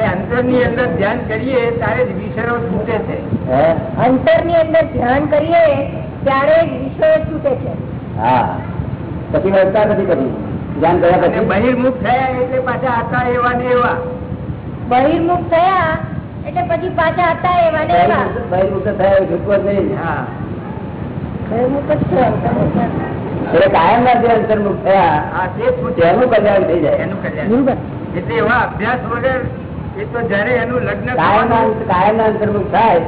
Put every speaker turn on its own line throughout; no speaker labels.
અંતરની અંદર ધ્યાન કરીએ ત્યારે જ વિષયો છૂટે છે.
અંતરની અંદર ધ્યાન કરીએ ત્યારે જ વિષયો છૂટે છે.
હા. પછી વળતા નથી કદી ધ્યાન કર્યા પછી?
બહિર્મુખ થયા એટલે પાછા હતા એવા ને એવા.
બહિર્મુખ થયા એટલે પછી પાછા હતા એવા ને એવા.
બહિર્મુખ- થયા છૂટકો નહીં.
હા.
બહિર્મુખ જ નથી.
એટલે કાયમ ના જે અંતર્મુખ થયા તેનું કલ્યાણ થઈ જાય.
એનું કલ્યાણ. એટલે એવા અભ્યાસ વગર એનું
કાયમ ના અંતર્મુખ થાય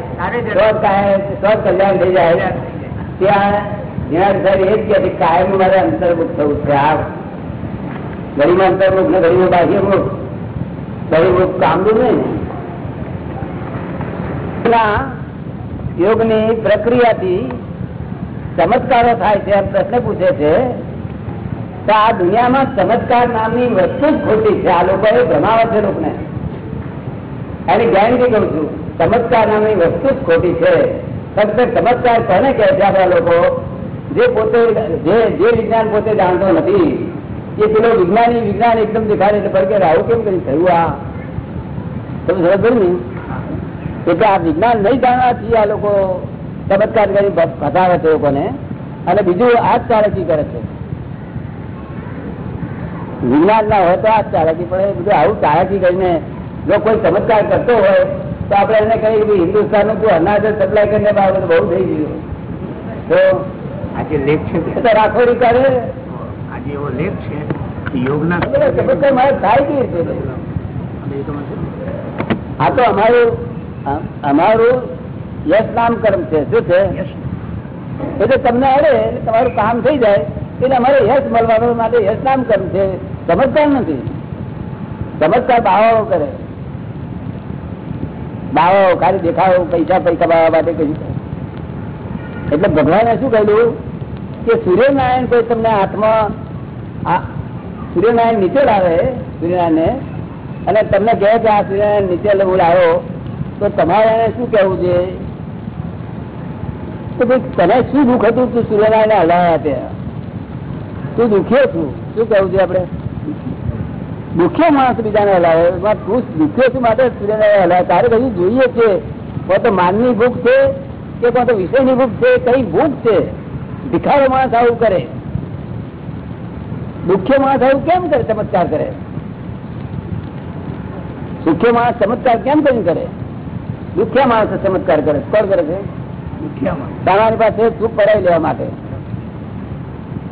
તો જ કાયમ તો જ કલ્યાણ થઈ જાય.
કલ્યાણ થઈ જાય.
ત્યાં જ્યાં એ જ કે કાયમ મારે અંતર્મુખ થવું છે. આ ગરીબ અંતર્મુખ ને ગરીબ બાહ્યમુખ. ગરીબ કામનું નહીં યોગની પ્રક્રિયાથી ચમત્કારો થાય છે, એમ પ્રશ્ન પૂછે છે, તો આ દુનિયામાં ચમત્કાર નામની વસ્તુ જ ખોટી છે. આ લોકોએ ભ્રમાવે છે લોકોને. એની ગેરંટી કહું છું, ચમત્કાર નામની વસ્તુ જ ખોટી છે. ફક્ત ચમત્કાર કોને કહે છે આપણા લોકો? જે પોતે, જે જે વિજ્ઞાન પોતે જાણતો નથી. એ પેલો વિજ્ઞાની, વિજ્ઞાન એકદમ દેખાડે એટલે પડકે આવું કેમ કરી થયું આ? તમે સમજ ને? એટલે આ વિજ્ઞાન નહીં જાણવા છીએ આ લોકો. ચમત્કાર કરી ફસાવે છે લોકોને. અને બીજું આ જ ચાલકી કરે છે. વિજ્ઞાન ના હોય તો આ જ ચાલકી પણ એ બધું આવું ચાલકી કરીને જો કોઈ ચમત્કાર કરતો હોય તો આપણે એને કહીએ કે હિન્દુસ્તાનનું તું અનાજ સપ્લાય કરીને બાબત બહુ થઈ ગયું. તો
આજે લેખ છે.
તો રાખોડી કરે
આજે એવો લેખ છે યોગના
ચમત્કાર મારે થાય કેવી રીતે? આ તો અમારું અમારું યશ નામ કર્મ છે. શું છે? એટલે તમને અરે તમારું કામ થઈ જાય એટલે અમારે યશ મળવાનું માટે યશ નામ કર્મ છે. ચમત્કાર નથી. ચમત્કાર દાવાઓ કરે. દાવાઓ ખાલી દેખાવો પૈસા પૈસા કમાવા માટે કહ્યું એટલે ભગવાને શું કહ્યું કે સૂર્યનારાયણ કોઈ તમને હાથમાં સૂર્યનારાયણ નીચે લાવે સૂર્યનારાયણ અને તમને કહે કે આ સૂર્યનારાયણ નીચે હું લાવો તો તમારે એને શું કહેવું છે? તો ભાઈ, તને શું દુઃખ હતું તું સૂર્યનારાયણ હલાવ્યા ત્યાં તું દુખ્યો છું. શું કહેવું છે આપણે? દુખ્યો માણસ બીજાને હલાવે તું દુખ્યો છું માટે સૂર્યનારાયણ હલાવે તારે કઈ જોઈએ છે. તો માનની ભૂખ છે કે તો વિષયની ભૂખ છે? કઈ ભૂખ છે? ભિખારો માણસ આવું કરે. દુખ્ય માણસ આવું કેમ કરે? ચમત્કાર કરે. સુખ્ય માણસ ચમત્કાર કેમ કરીને કરે? દુખ્યા માણસ ચમત્કાર કરે. કોણ કરે છે? તમારી પાસે સુખ પડાવી લેવા માટે.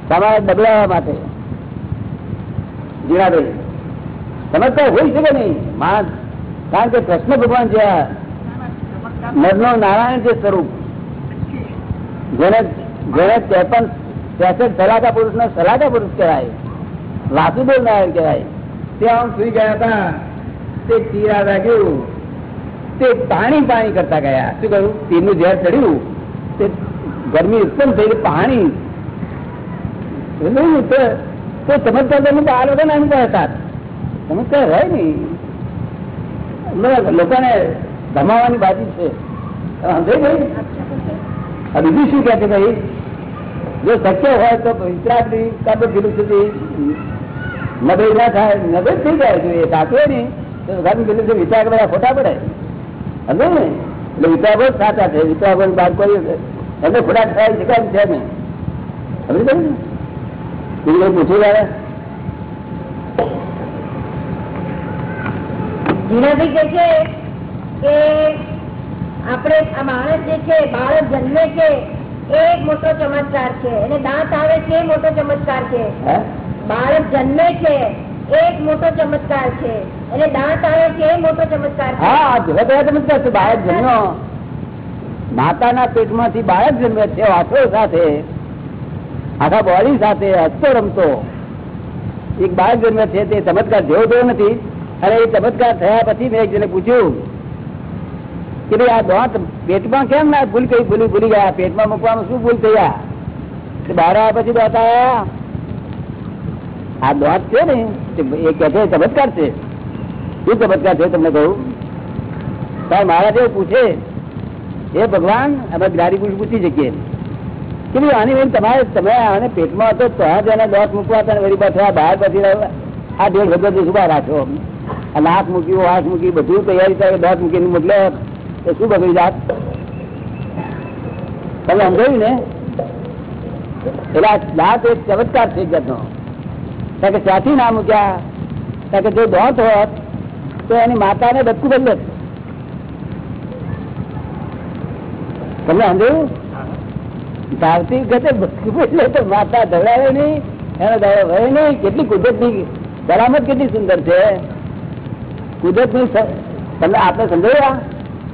તમારે ડબલાવા માટે. જીરાભાઈ સમજતા હોય છે કે નહીં? માણસ કારણ કે કૃષ્ણ ભગવાન જે આ નરનો નારાયણ છે સ્વરૂપ જેને જેને ત્રેપન ત્રેસઠ સલાકા પુરુષ ને સલાકા પુરુષ કહેવાય વાસુદેવ નારાયણ કહેવાય. ત્યાં આમ સુઈ ગયા હતા. તે ચીરા વાગ્યું તે પાણી પાણી કરતા ગયા. શું કહ્યું? તીરનું ઝેર ચડ્યું. તે ગરમી ઉત્પન્ન થઈ પાણી. તો તો ચમત્કાર તમે તો આ લોકોને કહે હતા. ચમત્કાર હોય નહીં. લોકોને ધમાવાની બાજી છે. સમજાય ભાઈ બીજું શું કહે છે ભાઈ? જો શક્ય હોય તો વિતરાગની કાં તો સુધી નબળી ના થાય. નબળી થઈ જાય એ સાચવે નહીં, તો ઘરની છે વિતરાગ બધા ખોટા પડે. સમજો ને એટલે વિતરાગો સાચા છે વિતરાગો બાદ કોઈ એમને ખોરાક થાય શકાય છે ને સમજી ગયું ને? બીજું પૂછ્યું તારે
જીણાભાઈ કહે છે કે આપણે આ માણસ જે છે બાળક જન્મે છે એ એક મોટો ચમત્કાર છે. એને દાંત આવે છે મોટો ચમત્કાર છે. બાળક જન્મે છે એક મોટો ચમત્કાર છે. એને દાંત આવે છે મોટો ચમત્કાર
હા જગત ચમત્કાર છે બાળક જન્મ્યો. માતાના પેટમાંથી બાળક જન્મે છે વાસો સાથે આખા બોડી સાથે હસતો રમતો. એક બાળક જન્મે છે તે ચમત્કાર જેવો તેવો નથી. અને એ ચમત્કાર થયા પછી મેં એક જણે પૂછ્યું કે ભાઈ આ દાંત પેટમાં કેમ ના ભૂલ કઈ ભૂલી ભૂલી ગયા? પેટમાં મૂકવાનું શું ભૂલ થયા? તે બહાર આવ્યા પછી દાંત આવ્યા. આ દાંત છે ને એ કહે છે ચમત્કાર છે. શું ચમત્કાર છે તમને કહું. સાહેબ, મારા જેવું પૂછે એ ભગવાન અમે ગાડી પૂછ, પૂછી શકીએ કે ભાઈ આની બેન તમારે, તમે આને પેટમાં હતો, તો જ એને દોત મૂકવા હતા વળી પાછા બહાર પછી. આ દેડ ભગત બહાર રાખો? આ નાક મૂક્યું હાથ મૂકી બધું તૈયારી થાય, દાંત મૂકીને મોકલે. તો શું બગડી જાત? તમે સમજાયું ને? એટલે દાંત એક ચમત્કાર જાતનો. કારણ કે ત્યાંથી ના મૂક્યા. કારણ કે જો દાંત હોત તો એની માતાને બચકું બદલે તમને સમજાયું? ધાવતી ગતે બચકું બદલે તો માતા ઢવડાવે નહીં, એનો દાડો વહે નહીં. કેટલી કુદરતની કરામત કેટલી સુંદર છે. કુદરતની તમને આપણે સમજાવ્યા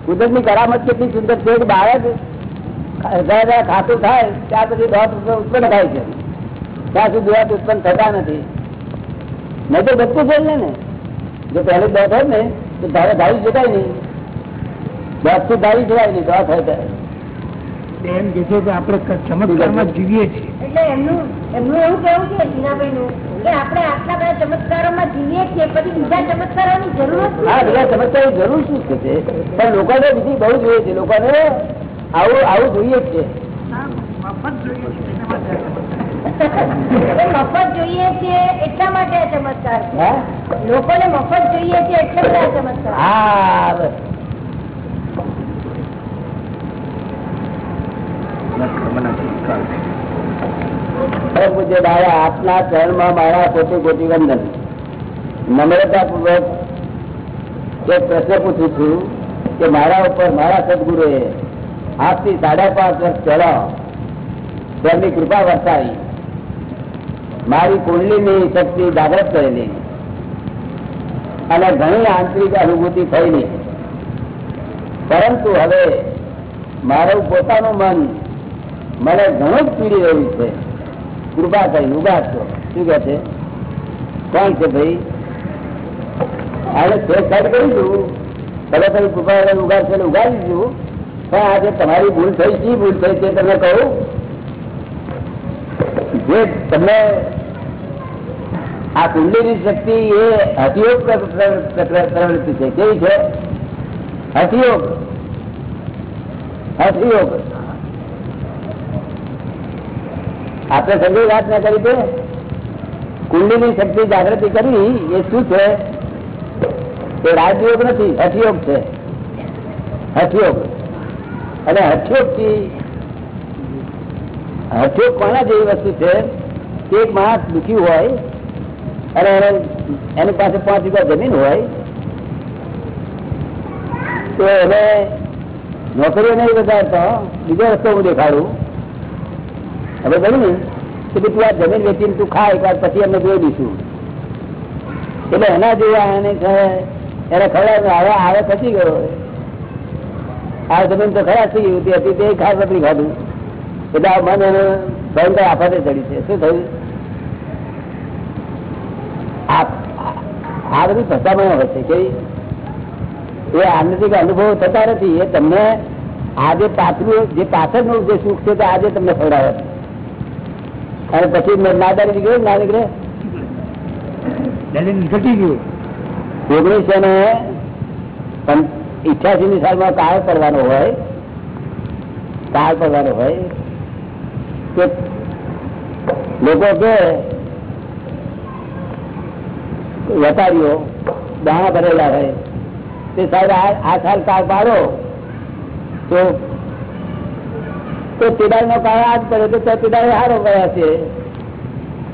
કુદરતની કરામત કેટલી સુંદર છે કે બાળક ખાતું થાય ત્યાર પછી દોત ઉત્પન્ન થાય છે. ત્યાં સુધી દોત ઉત્પન્ન થતા નથી. નહીં તો બધું છે ને. જો પહેલી દોત હોય ને તો ધારે ધારી જતાય નહીં. દોત તો ધારી જવાય નહીં દોત હોય ત્યારે.
એમ કે છે કે આપણે ચમત્કારમાં જીવીએ છીએ.
એટલે એમનું એમનું એવું કેવું છે ટીનાભાઈ કે આપણે આટલા બધા ચમત્કારોમાં જીવીએ છીએ પછી બીજા ચમત્કારોની જરૂર
હા. બીજા ચમત્કાર જરૂર શું છે પણ લોકોને બીજી બહુ જોઈએ છે લોકોને આવું આવું જોઈએ જ છે.
એ મફત જોઈએ છે એટલા માટે આ ચમત્કાર લોકોને મફત જોઈએ છે એટલા માટે આ ચમત્કાર
હા પૂજ્ય દાદા આપના ચરણમાં મારા કોટી કોટી વંદન નમ્રતા પૂર્વક એક પ્રશ્ન પૂછું છું કે મારા ઉપર મારા સદગુરુએ આજથી સાડા પાંચ વર્ષ પહેલા તેમની કૃપા વર્તાવી. મારી કુંડલીની શક્તિ જાગ્રત કરેલી. અને ઘણી આંતરિક અનુભૂતિ થયેલી. પરંતુ હવે મારું પોતાનું મન મને ઘણું જ પીડી રહ્યું છે. કૃપા થઈ ઊભા છો. શું કે છે? કોણ છે ભાઈ? આને ફેરફાર કરી કરીશું. ભલે તમે કૃપા કરીને ઉગાડી દીધું પણ આજે તમારી ભૂલ થઈ, શી ભૂલ થઈ તે તમે કહું? જે તમને આ કુંડલીની શક્તિ એ પ્ર- પ્રવૃત્તિ છે. કેવી છે? હઠયોગ હઠયોગ આપણે સંજય વાત ના કરી છે કુંડલીની શક્તિ જાગૃતિ કરવી એ શું છે? એ રાજયોગ નથી હથિયોગ છે. હથિયોગ અને હથિયોગથી હઠયોગ કોના જેવી વસ્તુ છે એક માણસ દુઃખી હોય, અને એને પાસે પાંચ વીઘા જમીન હોય, તો એને નોકરીઓ નહીં વધારતો, બીજો રસ્તો હું દેખાડું. હવે બન્યું ને, કે તું આ જમીન વેચીને તું ખા એક પછી અમે જોઈ દઈશું. એટલે એના જેવા એને એને ખવડાવે હવે આવે ખસી ગયો. આ જમીન તો ખરાબ થઈ હતી હતી તે ખાસ નથી ખાધું. એટલે આ મન એને ભયંકર આફતે ચડી છે. શું થયું? આ બધી ભસામણ હોય છે કે એ આનંદિક અનુભવ થતા નથી. એ તમને આજે પાછલું જે પાછળનું જે સુખ છે તે આજે તમને ખવડાવે અને પછી નાદારી નીકળે ના નીકળે
ઘટી ગયું
ઓગણીસો ને ઇઠ્યાસી ની સાલમાં કાળ પડવાનો હોય. કાળ પડવાનો હોય. કે લોકો કે વેપારીઓ દાણા ભરેલા હોય, તે સાહેબ આ આ સાલ કાળ પાડો. તો તિડાઈ નો કાળ આજ કરે તો ત્યાં પીડાઈ હારો ગયા છે.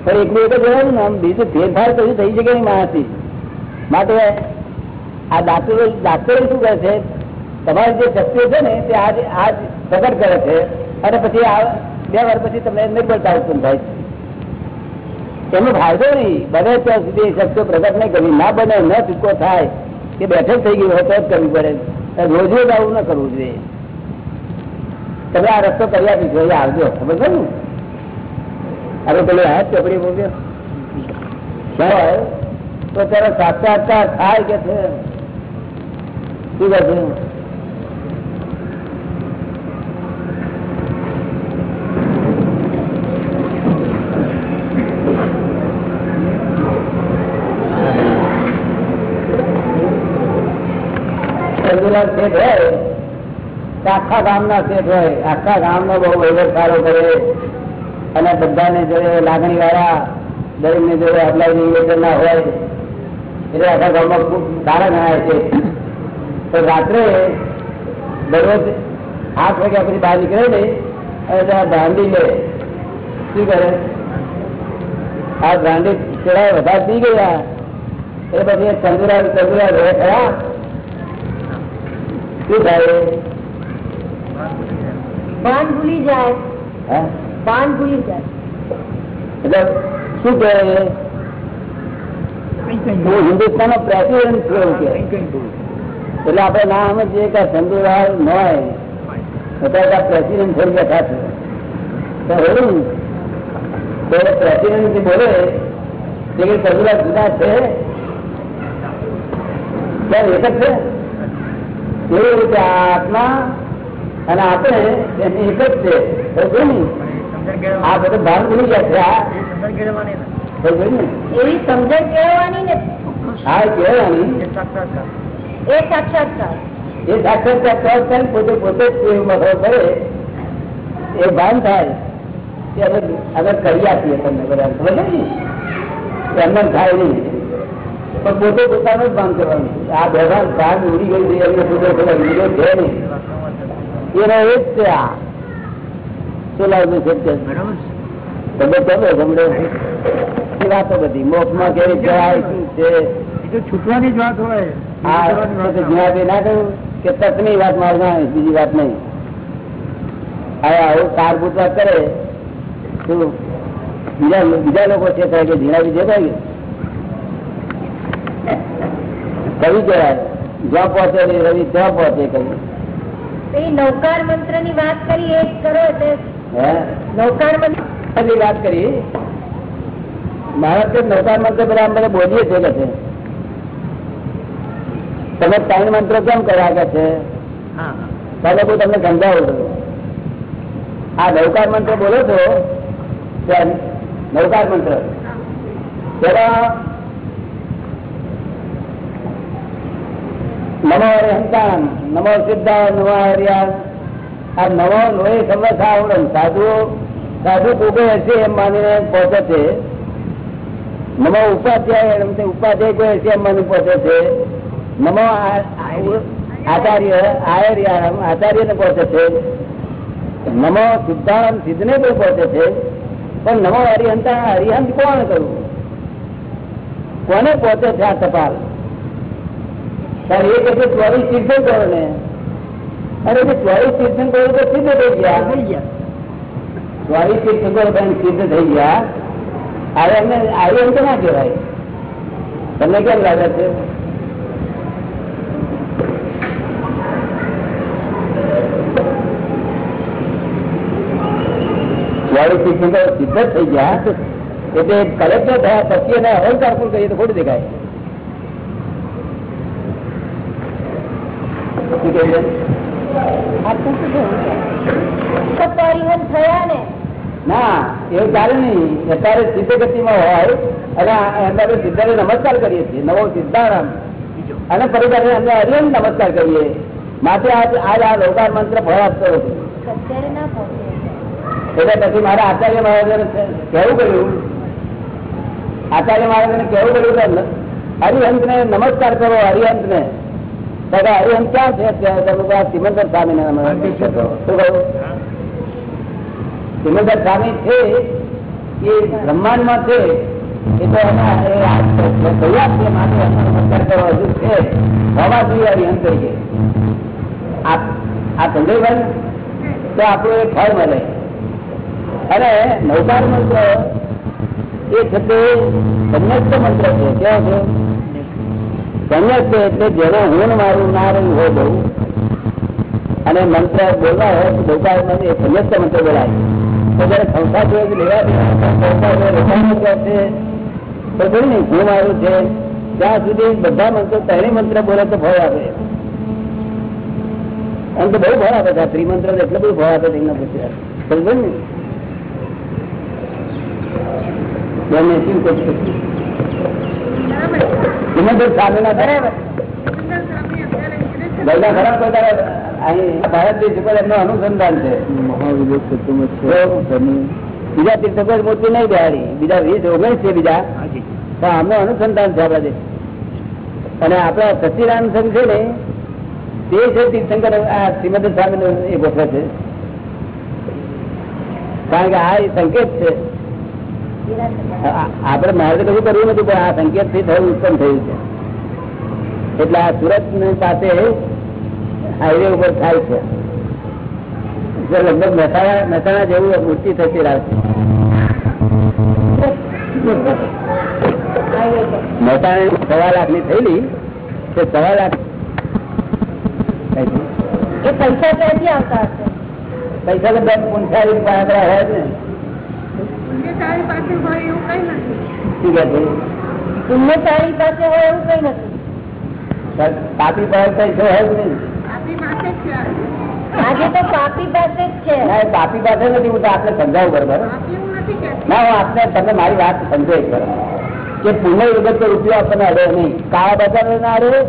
પણ એકલું એક જોવાનું ને આમ બીજું ફેરફાર કશું થઈ શકે નહીં માણસથી માટે આ ડાક્ટરો ડાક્ટરો શું કરે છે? તમારી જે શક્તિઓ છે ને, તે આજ આજ પ્રગટ કરે છે. અને પછી આ બે વાર પછી તમને નિર્બળતા ઉત્પન્ન થાય છે. એનો ફાયદો નહીં. બને ત્યાં સુધી એ શક્તિઓ પ્રગટ નહીં કરવી. ના બને, ન ચૂકો થાય. કે બેઠક થઈ ગયું હોય તો જ કરવી પડે. રોજ રોજ આવું ન કરવું જોઈએ. તમે આ રસ્તો કરી આપીશો અહીંયા આવજો. છે ને? હવે પેલી હા ચોપડી બોલ્યો તો ત્યારે સાક્ષાત્કાર થાય કે છે? શું કહે ચંદુલાલ શેઠ હોય આખા ગામના શેઠ હોય, આખા ગામનો બહુ વહીવટ સારો કરે. અને બધાને જોડે લાગણી વાળા દરેક ને જોડે નિવેદન ના હોય. એટલે આખા ગામમાં ખૂબ સારા ગણાય છે. તો રાત્રે દરરોજ આઠ વાગ્યા પછી બહાર નીકળે ને, અને ત્યાં દાંડી લે. શું કરે? આ દાંડી ચડાય વધારે પી ગયા. એ પછી ચંદુરા ચંદુરા રહે ખરા શું થાય?
ભાન ભૂલી જાય. ભાન ભૂલી જાય.
શું કહેવાય એ? હું હિન્દુસ્તાન નો પ્રેસિડેન્ટ છું કે એટલે આપણે ના સમજીએ કે ચંદુલાલ ન હોય. પ્રેસિડેન્ટ થઈ બેઠા છે તો પ્રેસિડેન્ટ બોલે તે ચંદુલાલ જુદા છે? એક જ છે? એવી રીતે આત્મા અને આપણે એની એક જ છે. આ બધું ભાન ભૂલી ગયા છે?
એવી સમજણ કેળવવાની ને
હા કહેવાની
એ સાક્ષાત્કાર.
એ સાક્ષાત્કાર. થાય ને પોતે પોતે જ કરે એ ભાન થાય કે અમે અમે કરી આપીએ તમને બધા સમજે ને? એમને થાય નહીં. પણ પોતે પોતાનું જ ભાન કરવાનું. આ બધા ભાન ઉડી ગઈ છે એમને પોતે વીડિયો છે નહીં. એનો એ જ છે આ. શું લાગે છે તમે તમે ગમડે એ વાતો બધી. જવાય શું? છે?
છૂટવાની જ વાત હોય.
આ વખતે ના કહ્યું કે તકની વાત મારવા બીજી વાત નહીં. હવે આવું કારભૂત વાત કરે તો બીજા બીજા લોકો છે કે ઝીણાવી કહે કે? કવિ કહેવાય જ્યાં પહોંચે રવિ ત્યાં પહોંચે કવિ
નૌકાર મંત્રની વાત કરી એ કરો નૌકાર
મંત્રની વાત કરી? મહારાજ નૌકાર મંત્ર પેલા અમે બોલીએ છીએ કે તમે ત્રણ મંત્ર કેમ કર્યા કે છે? પહેલા કોઈ તમને સમજાવું છું. આ નૌકાર મંત્ર બોલો છો? નૌકાર મંત્ર. પેલા નમો હરિહંતાન નમો સિદ્ધા નમો હરિયાન આ નવો લોહી સમજ આવડન સાધુ સાધુ કુકે હશે એમ માનીને પહોંચે છે નમો ઉપાધ્યાય એમ તે ઉપાધ્યાય કોઈ હશે એમ માની પહોંચે છે નમો આ- આ- આચાર્ય આયર્યામ આચાર્ય ને પહોંચે છે નમો સિદ્ધારામ સિદ્ધ ને કોઈ પહોંચે છે પણ નમો હરિહંતા હરિહંત કોણ કરવું કોને પહોંચે છે આ ટપાલ ત્યારે એ કહે છે ચોવીસ કરો ને. અરે જે ચોવીસ કરો તો સિદ્ધ થઈ ગયા. ચોવીસ તીર્થંકરો બેન સિદ્ધ થઈ ગયા. હવે એમને આર્યન તો ના કહેવાય. તમને કેમ લાગે છે? તીર્થંકરો સિદ્ધ જ થઈ ગયા. એટલે કલેક્ટર થયા પછી એને અહંકાર પણ કહીએ તો ખોટું દેખાય. શું
ને
એવું ચાલે નહીં. અત્યારે સિદ્ધ ગતિમાં હોય અને અત્યારે સિદ્ધાને નમસ્કાર કરીએ છીએ. નવો સિદ્ધારામ. અને પરિવારને અમે હરિયમ નમસ્કાર કરીએ. માટે આજ આજ આ લોકાર મંત્ર
પહોંચે
એટલે પછી મારા આચાર્ય મહારાજને કહેવું પડ્યું. આચાર્ય મહારાજને કહેવું પડ્યું હરિહંત ને નમસ્કાર કરો હરિહંત ને હરિહંત ક્યાં છે અત્યારે આ સિમંદર સ્વામી સિમંદર સ્વામી છે એ બ્રહ્માંડમાં છે એ તો તૈયાર છે માટે હજુ છે હોવા જોઈએ આ આ સંજયભાઈ તો આપણું એક ફળ મળે. અને નવકાર મંત્ર એ છે તે સંન્યસ્ત મંત્ર છે. કેવો છે? સંન્યસ્ત એટલે જેનો હું મારું ના રહ્યું હોય બહુ. અને મંત્ર બોલવા હોય તો નવકાર મંત્ર એ મંત્ર બોલાય. તો જયારે સંસ્થા જોઈએ લેવા દેવા સંસ્થા જોઈએ રોકાણ છે તો જોયું ને હું મારું છે. ત્યાં સુધી બધા મંત્રો ત્રણેય મંત્ર બોલે તો ભય આપે એમ તો બહુ ભય આપે છે ત્રિમંત્ર એટલે બધું ભય આપે છે પૂછ્યા પછી સમજો ને બેનને શું કહું છું? સિમંદર સ્વામીના
બરાબર.
બધા ખરાબ પ્રકારે અહીં ભારત દેશ ઉપર એમનું અનુસંધાન છે. બીજા તીર્થકો મૂર્તિ નહીં બિહારી. બીજા વીસ ઓગણીસ છે બીજા. પણ આમનું અનુસંધાન છે આપણા દેશ અને આપણા સચિદાનંદ સંઘ છે ને તે છે તીર્થંકર આ શ્રીમદ સ્વામી એ ગોઠવે છે. કારણ કે આ એ સંકેત છે. આ- આપણે મારે કશું કરવું નથી પણ આ સંકેતથી થયું ઉત્પન્ન થયું છે. એટલે આ સુરત પાસે હાઈવે ઉપર થાય છે. લગભગ મહેસાણા મહેસાણા જેવું મૂર્તિ થતી રાખશે મહેસાણા સવા લાખની થયેલી તે સવા લાખ
પૈસા ક્યાંથી આવતા હશે?
પૈસા તો બેંક પાસે હોય ને.
તારી પાસે હોય એવું કઈ નથી.
શું કે
પુણ્યશાળી પાસે હોય એવું કઈ નથી.
પાપી પાસે પૈસો હોય નહીં.
આપણી પાસે છે
આજે તો પાપી પાસે જ છે.
ના પાપી પાસે નથી હું તો આપને સમજાવું બરોબર. ના હું આપને તમને મારી વાત સમજો એક વાર. કે પુણ્ય વગર તો રૂપિયો આપણને અડે નહીં. કાળા બજાર ના અડે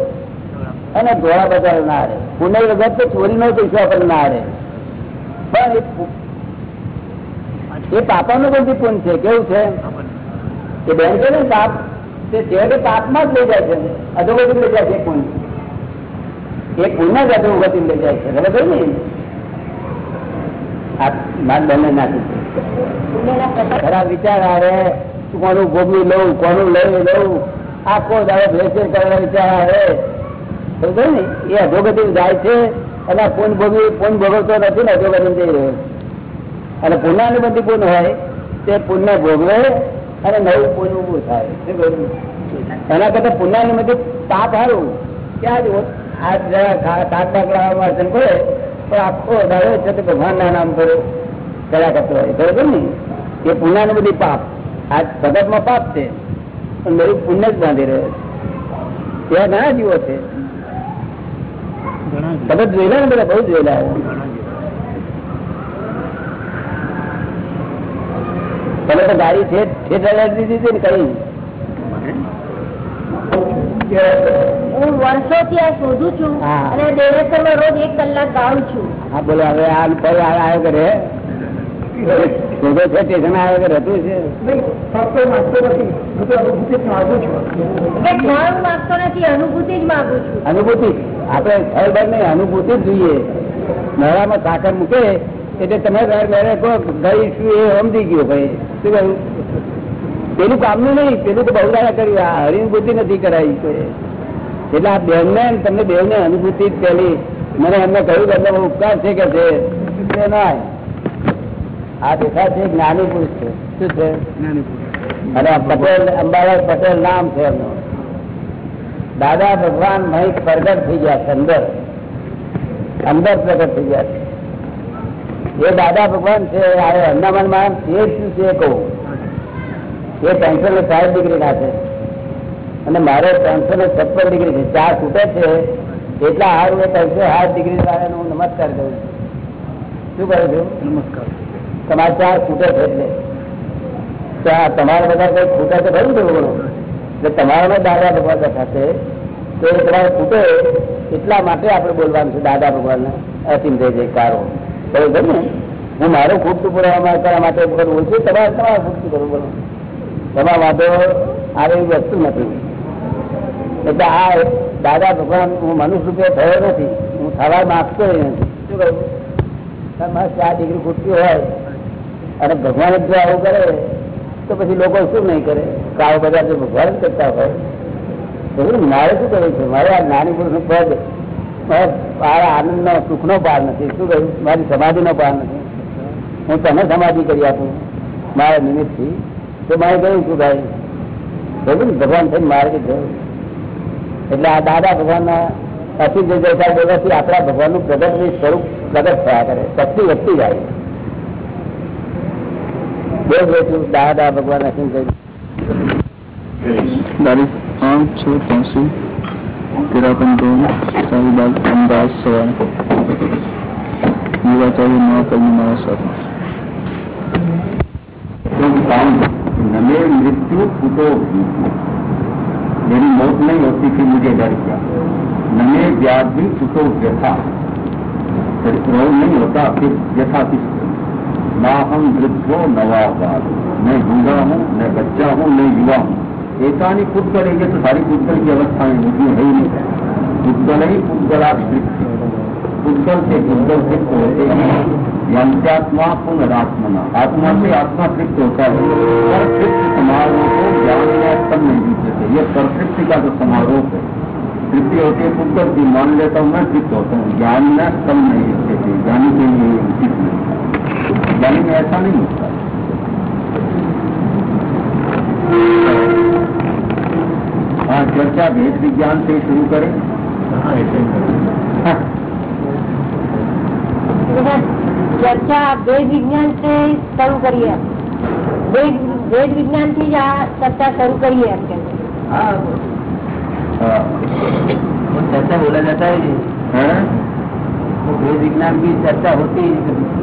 અને ધોળા બજાર ના અડે. પુણ્ય વગર તો ચોરીનો પૈસો આપણને ના અડે. પણ એ પાપા નું પણ પુણ્ય છે, કેવું છે? કે બેન છે ને પાપ તે છેવટે પાપમાં જ લઈ જાય છે અધોગતિ લઈ જાય છે એ પુણ્ય એ પુણ્ય જ અધોગતિ લઈ જાય છે બરાબર ને? માન બંને નાખી ખરાબ વિચાર આવે, કોનું ભોગવી લઉં, કોનું લઈ લઉં, આખો દાડો ભેસે કરવા વિચાર આવે. સમજો ને? એ અધોગતિ જાય છે, અને પૂન ભોગવી પૂન ભોગવતો નથી ને અધોગતિ જઈ રહ્યો છે. અને પુનઃનુબંધી બધી હોય તે પુણ્ય ભોગવે અને નવું પૂન ઉભું થાય. એના કરતા પુનઃનુબંધી બધી પાપ હારું ક્યાં જ જરા ખા- લાવવામાં અડચણ પડે પણ આખો દાડો છે તે ભગવાનના નામ પર કર્યા કરતો હોય. બરોબર ને? એ પુનઃનુબંધી બધી પાપ. આ જગતમાં પાપ છે. પણ નવું પુણ્ય જ બાંધી રહ્યો છે. એવા ઘણા જીવો છે. બધા જોયેલા ને બધા? બહુ જોયેલા. તમે તો ગાડી છે દીધી હતી ને કઈ?
હું વર્ષોથી આ શોધું છું
હા.
અને દેવેશ્વરમાં રોજ એક કલાક ગાઉં છું.
હા બોલો હવે આ ફરી આવ્યો કરે શોધો છે સ્ટેશન આવ્યો કરે હતું છે?
માંગતો નથી. અનુભૂતિ જ માંગુ છું.
અનુભૂતિ આપણે ખબર નહીં અનુભૂતિ જ જોઈએ. નળામાં સાકર મૂકે એટલે તમે ઘર ઘરે કહો ગઈ શું એ સમજી ગયો ભાઈ. શું કહ્યું? પેલું કામનું નહીં પેલું તો બહુ કર્યું. આ હરિભૂતિ નથી કરાવી કોઈ એટલે આ બેન ને તમને બેન ને અનુભૂતિ જ પેલી મને એમને કહ્યું કે એમને ઉપકાર છે કે છે? આ દેખા છે જ્ઞાની પુરુષ છે. શું છે? અને પટેલ અંબાલાલ પટેલ નામ છે એમનું. દાદા ભગવાન મહી પ્રગટ થઈ ગયા છે અંદર. અંદર પ્રગટ થઈ ગયા છે. એ દાદા ભગવાન છે આ અંદામાનમાં એ શું છે કહું. એ ત્રણસો ને સાઠ ડિગ્રી ના છે. અને મારે ત્રણસો ને છપ્પન ડિગ્રી છે. ચાર છૂટે છે. એટલા હારું એ ત્રણસો સાઠ ડિગ્રી વાળાને હું નમસ્કાર કરું છું. શું કરું છું? નમસ્કાર. તમારે ચાર છૂટે છે એટલે. તમારે બધા કઈ ખૂટે તો ખરું છે બોલો? એટલે તમારા દાદા ભગવાન દેખાશે તો એ તમારે ખૂટે એટલા માટે આપણે બોલવાનું છે દાદા ભગવાનને. અસીમ જય જયકારો. બરોબર ને? હું મારું ખૂટતું પુરાવા કરવા માટે કરવું છું તમારે તમારે ખૂટતું કરવું બોલો તમારા માટે આવી વસ્તુ નથી. એટલે આ દાદા ભગવાન હું મનુષ્ય રૂપે થયો નથી. હું થવા માંગતો નથી. શું કરું? તમારે ચાર ડિગ્રી ખૂટતી હોય અને ભગવાન જ આવું કરે, તો પછી લોકો શું નહીં કરે? આવું બધા જો ભગવાન જ કરતા હોય. તો મારે શું કરવું છે? મારે આ નાની પુરુષનું પદ મારે નો સુખ નો પાર નથી. શું કહ્યું? મારી સમાધિનો પાર નથી. હું તને સમાધિ કરી આપું, મારા નિમિત્તથી. તો મારે કહ્યું શું ભાઈ બરોબર ભગવાન થઈને મારે કે જવું. એટલે આ દાદા ભગવાનના અતિ જે જયકાર બોલવાથી આપણા ભગવાનનું પ્રગટ સ્વરૂપ પ્રગટ થયા કરે. શક્તિ વધતી જાય. દાદા ભગવાન અસીમ જય
તારીખ આઠ तेरा कंट्रोल साहिबाग अंदाज सवाल युवा चाहिए साथ।
नमे मृत्यु मेरी मौत नहीं होती थी मुझे डर क्या? नमे व्याधि फूटो व्यथा। रोग नहीं होता, फिर व्यथा किस ना हम वृद्धो नवाबाद मैं बूढ़ा हूँ, मैं बच्चा हूँ, मैं युवा हूँ। एकानी है ये तो सारी पुद्गल की अवस्थाएँ उसमें है ही नहीं। पुद्गल ही पुद्गला पुद्गल से पुद्गल तृप्त होते हैं। यंत्यात्मा पुनरात्मना। आत्मा से आत्मा तृप्त होता है। तृप्त समारोह को ज्ञान में तब नहीं जीते थे ये परतृप्ति का जो समारोह है, तृप्ति होती है पुद्गल की। मान लेता हूँ मैं तृप्त होता हूँ। ज्ञान में तब नहीं जीते थे। ज्ञानी के लिए उचित नहीं। ज्ञानी में ऐसा नहीं होता। हाँ, चर्चा भेद विज्ञान से शुरू करें।
चर्चा वेद विज्ञान से शुरू करिए। वेद विज्ञान की चर्चा शुरू करिए आपके
हाँ। चर्चा बोला जाता है
हाँ।
वेद विज्ञान की चर्चा होती है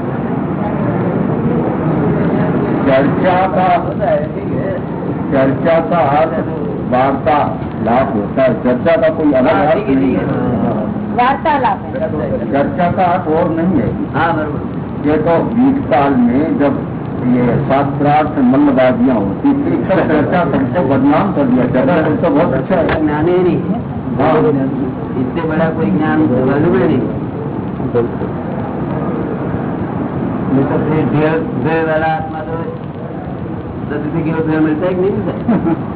चर्चा का
होता है ठीक है।
चर्चा का हाथ तो- वार्ता लाभ होता है। चर्चा का कोई अलग
हाँ,
अर्थ नहीं
है।
वार्तालाप
चर्चा का अर्थ और नहीं है।
हाँ,
ये तो बीस साल में जब ये शास्त्रार्थ मल्लबाजियाँ होती थी सब चर्चा सबको बदनाम कर दिया चर्चा सबसे बहुत अच्छा है।
ज्ञान ही नहीं
है। हाँ।
इससे बड़ा कोई ज्ञान तो मालूम नहीं। तो वाला आत्मा तो दस रुपये किलो मिलता है कि नहीं मिलता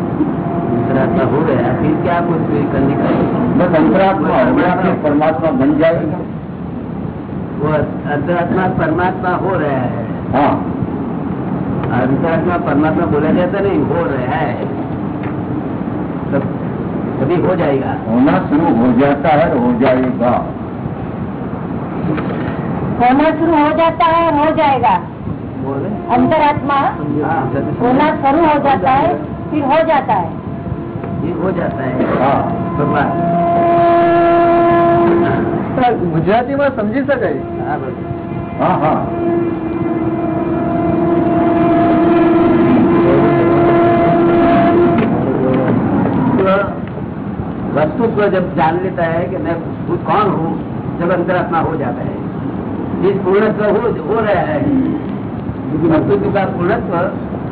अंतरात्मा
हो गया फिर क्या कुछ भी करने का
बस अंतरात्मा हो गया परमात्मा बन जाएगा।
वो अंतरात्मा परमात्मा हो रहा है।
हाँ।
अंतरात्मा परमात्मा बोला जाता नहीं हो रहा है। तब कभी हो जाएगा।
होना शुरू हो जाता है हो जाएगा।
होना शुरू हो जाता है हो जाएगा।
बोले
अंतरात्मा
हाँ।
होना शुरू हो जाता है फिर हो जाता है।
ये हो जाता है
हाँ
भगवान
ગુજરાતીમાં સમજી શકાય
हाँ बस
हाँ हाँ
वस्तु को जब जान लेता है कि मैं खुद कौन हूँ जब अंतरात्मा हो जाता है जिस पूर्णत्व हो, हो रहा है वस्तु का पूर्णत्व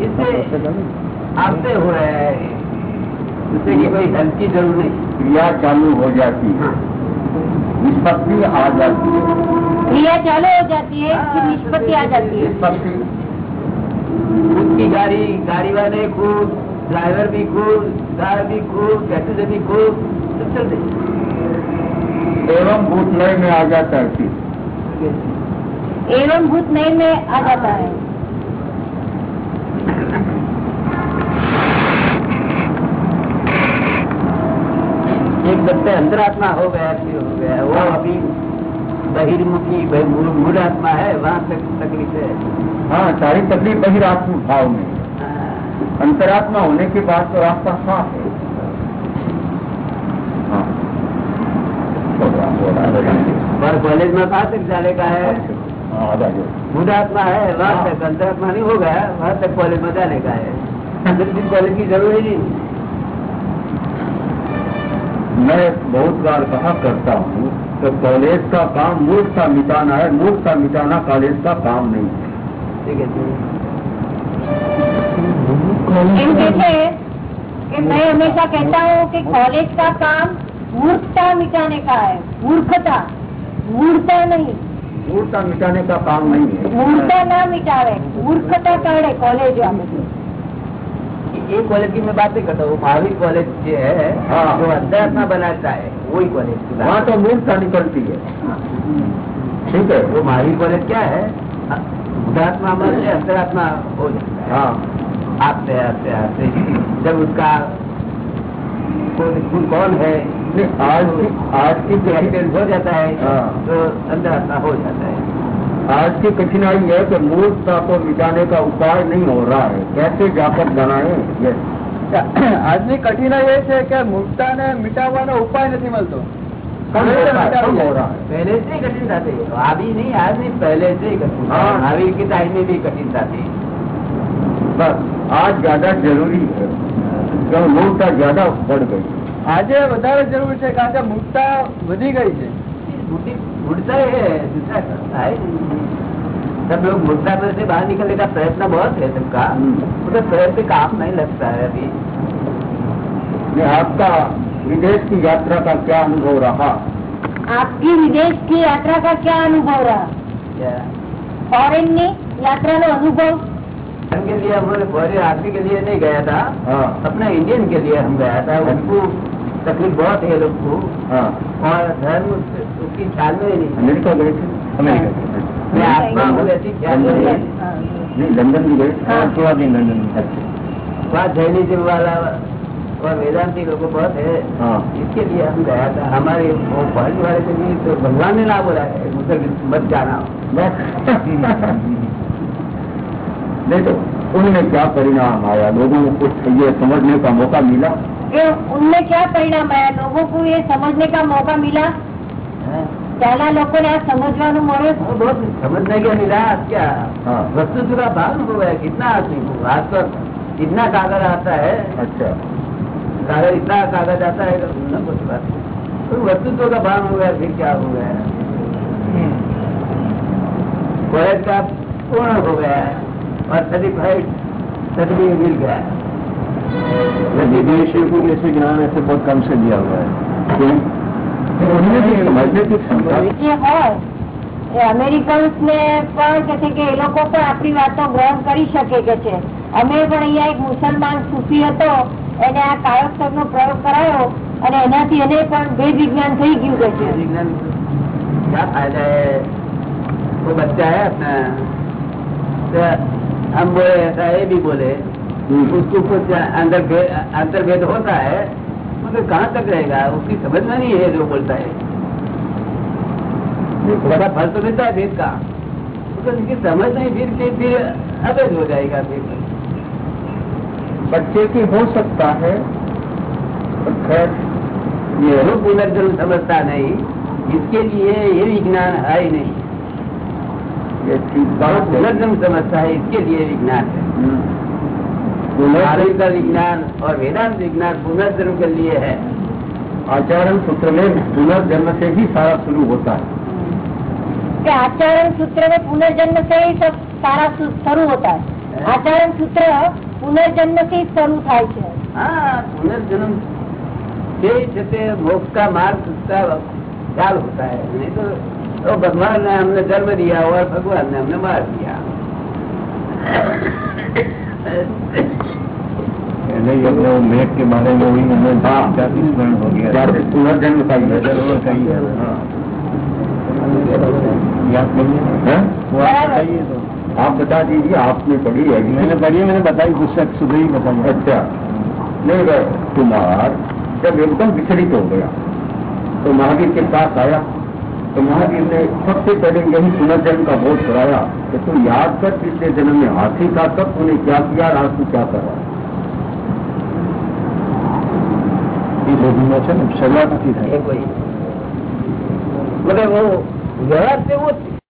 इससे आपसे हो रहा है की कोई हेल्प की ज़रूर नहीं।
क्रिया चालू हो जाती है। निष्पत्ति आ जाती है।
क्रिया चालू हो जाती है फिर निष्पत्ति आ जाती है।
निष्पत्ति।
खुद की गाड़ी गाड़ी वाले खुद ड्राइवर भी खुद कार भी खुद पैसेंजर भी खुद सब चलते
एवं भूत भूतलय में आ जाता है
एवं भूत नए में आ जाता है।
बच्चे अंतरात्मा हो गया फिर हो गया। वो अभी बहिर्मुखी बहि- मूल मूल आत्मा है वहाँ तक तकलीफ़ है।
हाँ सारी तकलीफ़ बहिरात्म भाव में अंतरात्मा होने के बाद तो रास्ता साफ़ है। हाँ।
पर कॉलेज में कहा तक जाने का है?
हाँ,
आत्मा है वहाँ तक अंतरात्मा नहीं हो गया वहाँ तक कॉलेज में जाने का है। कॉलेज की ज़रूरत ही नहीं।
मैं बहुत बार कहा करता हूँ तो कॉलेज का काम मूर्ख का मिटाना है मूर्ख का मिटाना कॉलेज का काम नहीं है।
ठीक है
कि मैं हमेशा कहता हूँ कि कॉलेज का काम मूर्खता मिटाने का है मूर्खता मूर्खता नहीं।
मूर्खता मिटाने का काम नहीं है।
मूर्खता ना मिटावे मूर्खता काढ़े कॉलेज वाले।
एक कॉलेज की मैं बात नहीं करता हूँ महावीर कॉलेज जो है
हाँ।
जो अंतरात्मा बनाता है वही कॉलेज की
वहाँ तो मूर्खता निकलती है। ठीक है?
वो महावीर कॉलेज क्या है? बुधात्मा मन से अंतरात्मा हो जाता है।
हाँ।
आते आते आते। जब उसका कौन है?
आज की आज की
एक्सपीरियंस हो जाता है
हाँ।
तो अंतरात्मा हो जाता है।
आज की कठिनाई है कि मूर्खता को मिटाने का उपाय नहीं हो रहा है कैसे जाकर बनाए ये
આજની કઠિનાઈ એ છે કે મુક્તાને મિટાવવાનો ઉપાય નથી મળતો
कम हो रहा है कम हो रहा है
पहले से ही कठिनता थी अभी नहीं आज नहीं पहले से ही कठिन
हाँ।
महावीर के टाइम में भी कठिनता थी
बस आज ज्यादा जरूरी है क्यों मूर्ता ज्यादा बढ़ गई
આજે વધારે જરૂર છે કારણ કે મુક્તા વધી ગઈ છે
मुक्ति है दूसरा है। सब लोग मुद्दा से बाहर निकलने का प्रयत्न बहुत है सबका। उसका प्रयत्न काम नहीं लगता है अभी।
आपका विदेश की यात्रा का क्या अनुभव रहा?
आपकी विदेश की यात्रा का क्या अनुभव रहा? फॉरेन में यात्रा का अनुभव?
के लिए हम फॉरन आदमी के लिए नहीं गया था।
हाँ।
अपना इंडियन के लिए हम गया था। उनको तकलीफ़ बहुत है लोग को।
हाँ।
और धर्म उसकी ख्याल में नहीं
अमेरिका गए थे
हूँ।
लंदन भी गए
हाँ।
थोड़ा दिन लंदन में
वहाँ जैनिज्म वाला और वेदांति लोग बहुत है।
हाँ।
इसके लिए हम गया था। हमारे वो वाले के लिए तो भगवान ने ना बोला है मुझे मत जाना।
नहीं तो उनमें क्या परिणाम आया? लोगों को कुछ ये समझने का मौका मिला?
उनमें क्या परिणाम आया? लोगों को ये समझने का मौका मिला? पहला लोगों ने આ સમજવાનું મળ્યું
वो बहुत समझने के मिला क्या
हाँ
वस्तु का भाव हो गया कितना आदमी को आज तो इतना कागज आता है
अच्छा
कागज इतना कागज आता है तो न कुछ बात तो वस्तुत्व का भाव हो गया फिर क्या हो गया कॉलेज का पूर्ण हो गया और सर्टिफाइड सर्टिफिकेट मिल गया
विदेशियों को जैसे ज्ञान ऐसे बहुत कम से दिया हुआ है
અમેરિકન્સ ને પણ કે છે કે એ લોકો પણ આપણી વાતો ગ્રહણ કરી શકે કે છે અમે પણ અહીંયા એક મુસલમાન સૂફી હતો એને આ કાયોત્સવ નો પ્રયોગ કરાયો અને એનાથી એને પણ ભેદ વિજ્ઞાન થઈ ગયું કે છે
विज्ञान क्या फायदा है वो बच्चा है अपना तो हम बोले ऐसा ये भी बोले उसको कुछ अंदर भे- अंतर्भेद होता है मगर कहाँ तक रहेगा? उसकी समझ में नहीं है जो बोलता है। बड़ा फल तो मिलता है भेद का। उसकी समझ नहीं फिर के फिर अवैध हो जाएगा फिर।
बच्चे की हो सकता है खैर
ये पुनर्जन्म समझता नहीं। इसके लिए ये विज्ञान है ही नहीं।
ये
पुनर्जन्म समझता है इसके लिए विज्ञान है।
हम्म। पुनर्जन्म
आर्य का विज्ञान और वेदांत विज्ञान पुनर्जन्म के लिए है
आचरण सूत्र में पुनर्जन्म से ही सारा शुरू होता है
કે આચરણ સૂત્ર में पुनर्जन्म से ही सब सारा सु- शुरू होता है आचरण सूत्र पुनर्जन्म से ही शुरू થાય છે
हाँ पुनर्जन्म से से ते मोक्ष का मार्ग उसका ख्याल होता है नहीं तो, तो भगवान ने हमने जन्म दिया और भगवान ने हमने मार दिया
पहले ही अपने वो मेघ के बारे में वही हमें स्मरण हो। गया पुनर्जन्म का ही है। का ही है। याद नहीं आप बताइए तो। आप बता दीजिए आपने पढ़ी है मैंने पढ़ी मैंने बताई पुस्तक सुबह ही बताई। अच्छा। नहीं कुमार जब एकदम विचलित हो गया तो महावीर के पास आया तो महावीर ने सबसे पहले यही पुनर्जन्म का बोध कराया कि तू याद कर पिछले जन्म में हाथी था तब तूने क्या किया और आज तू क्या कर। रहा એ બધીનો શરૂઆત નથી થાય.
બધે વ્યવહાર તેવો જ